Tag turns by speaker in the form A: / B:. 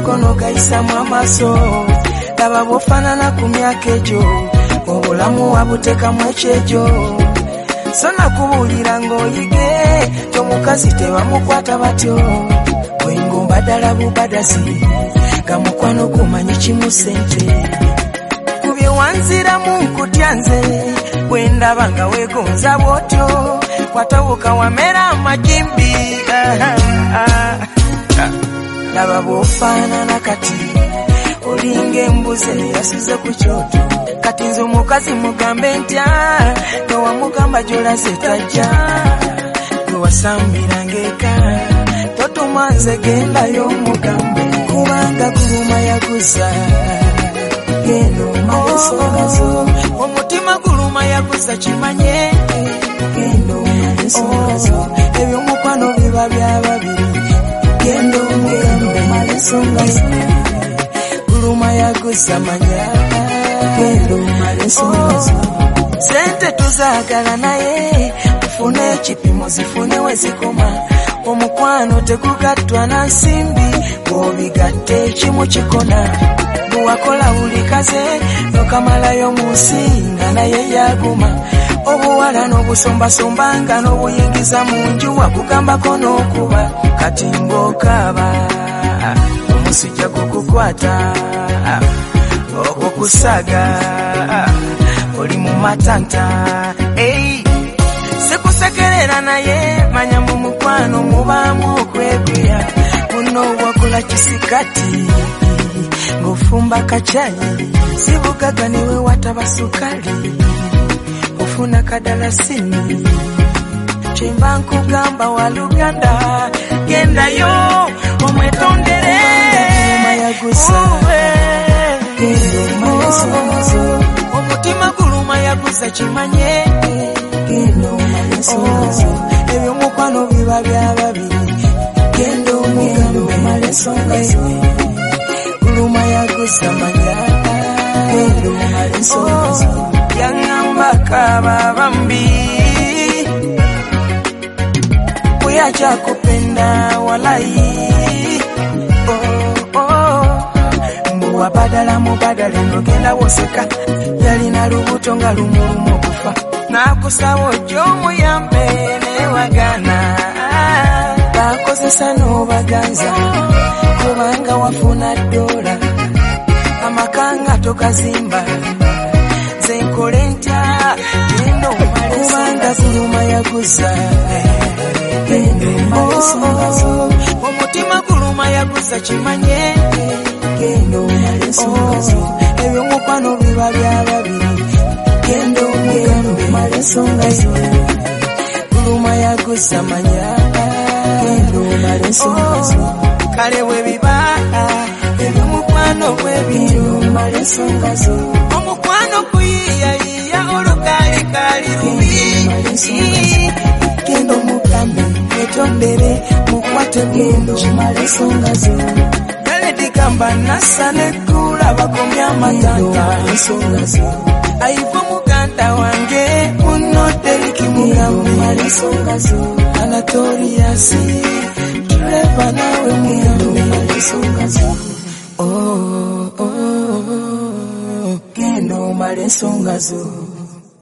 A: gayisamu amaaso laba bwofaanana ku myaka egyo obulamu wabutekamu ekyejo so nakubuulira ng'oyige tomukazi tebamukwata batyo. Bwengomba ddala bubadasi nga mukwano gumanyi kimu sente ku bye wanziramu nkutya nze bwendaba nga weegonza bw'otyo. Kwatabuka wamera amajimbi laba bw'ofaanana kati olinga embuzi eyasize ku kyoto. Kati nze omukazi mugambe ntya? Tewamugamba gy'olaze tajja. Gewasambiranga eka totuma nze gendayo omugambe kubanga guluma yaguza. Genda omala ensonga zo omutima guluma yaguza kimanye? Genda omala ensonga zo ebyomukwano biba bya babiri. Genda ensonga guluma yaguza manya zo sente tuzaagala naye ufune ekipimo zifune we zikoma omukwano tegugattwa na nsimbi bw'obigatte ekimu kikona. Bwewakola buli kaze nokamalayo mu nsi nga naye yaguma. Obuwala n'obusombasombanga n'obuyingiza mu nju wakugambako n'okuba kati ng'okaaba omusujja gukukwata okukusaga oli mu matanta. Ei sikusekerera naye manya mu mukwano mubaamu okwegwera. Muno wakola kisikati ng'ofumba kacayi. Sibugaga niwe wataba sukali ofuna kadalasini. Kyemba nkugamba wa luganda gendayo guluma yaguza kimanye ebyomukwano biba bya babiri genda omugambe omala ensonga zo guluma yaguza manya genda omala ensonga zo yaŋŋambako ababambi kuyakyakupenda walayi oh, oh. mbuwa badala mubadala enogenda woseka yalina lubuto nga lumulumu okufa nakusaba ojja omuyambe newagana bakozesa n'obaganza. Kubanga wafuna ddola amakanga tokazimba. Zenkole ntya? Genda omalekubanga guluma yaguza. Omutima guluma yaguza kimanye? Genda omala ensonga zo ebyomukwano biba bya babiri genda songa yo. Ngoma yakusamanya ngoma lesonga yo. Kale bwe bibaa eby'omukwano gw'ebintu ngoma lesonga yo. Omukwano kuyiyayiya olukaalikaali lubi. Genda omugambe etondere mukwate gendo ngoma lesonga yo. Galetikamba nasale kulaba komya amatanga ayiva muganda wange mwangu malisonga zoo Anatolia si Trevor nawe mwangu malisonga zoo Oh oh oh, oh. Gendo malisonga zoo